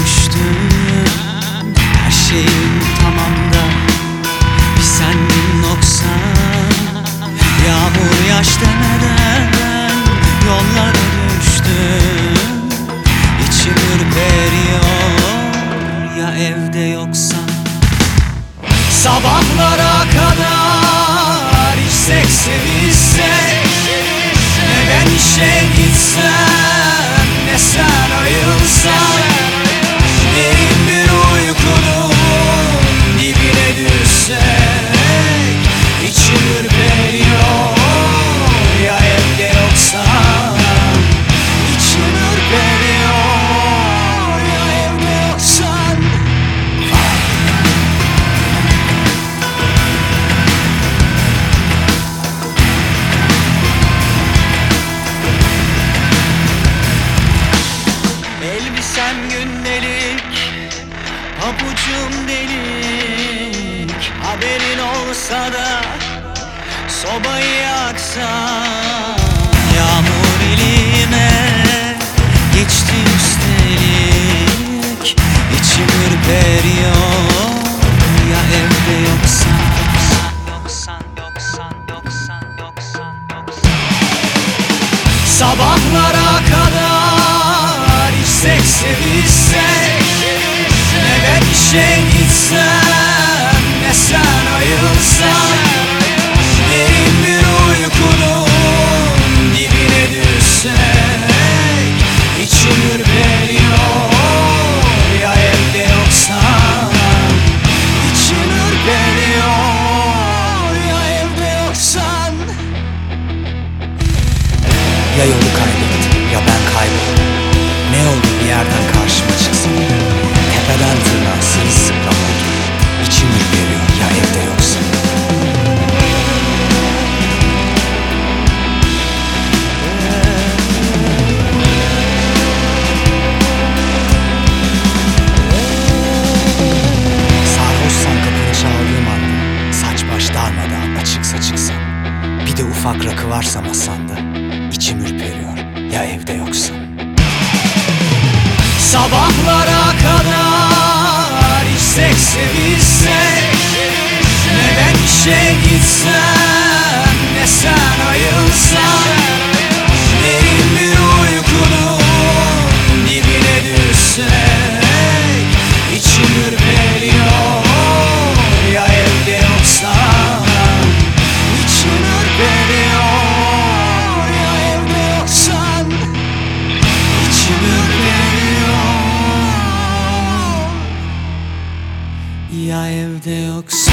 düştü Her şeyim tamamda Bir sendin noksa Yağmur yaş demeden Yollara düştü İçim ürperiyor Ya evde yoksa Sabahlara kadar içsek sevilsek Neden işe gitsem? Elbisem gündelik Papucum delik. Haberin olsa da Sobayı yaksam Yağmur elime Geçti üstelik. İçim ürperiyor Ya evde yoksa. Sabahlara kadar to Bir de ufak rakı varsa masanda içim ürperiyor. Ya evde yoksan Sabahlara kadar içsek sevilsek Neden işe gitsem? Ya evde yoksa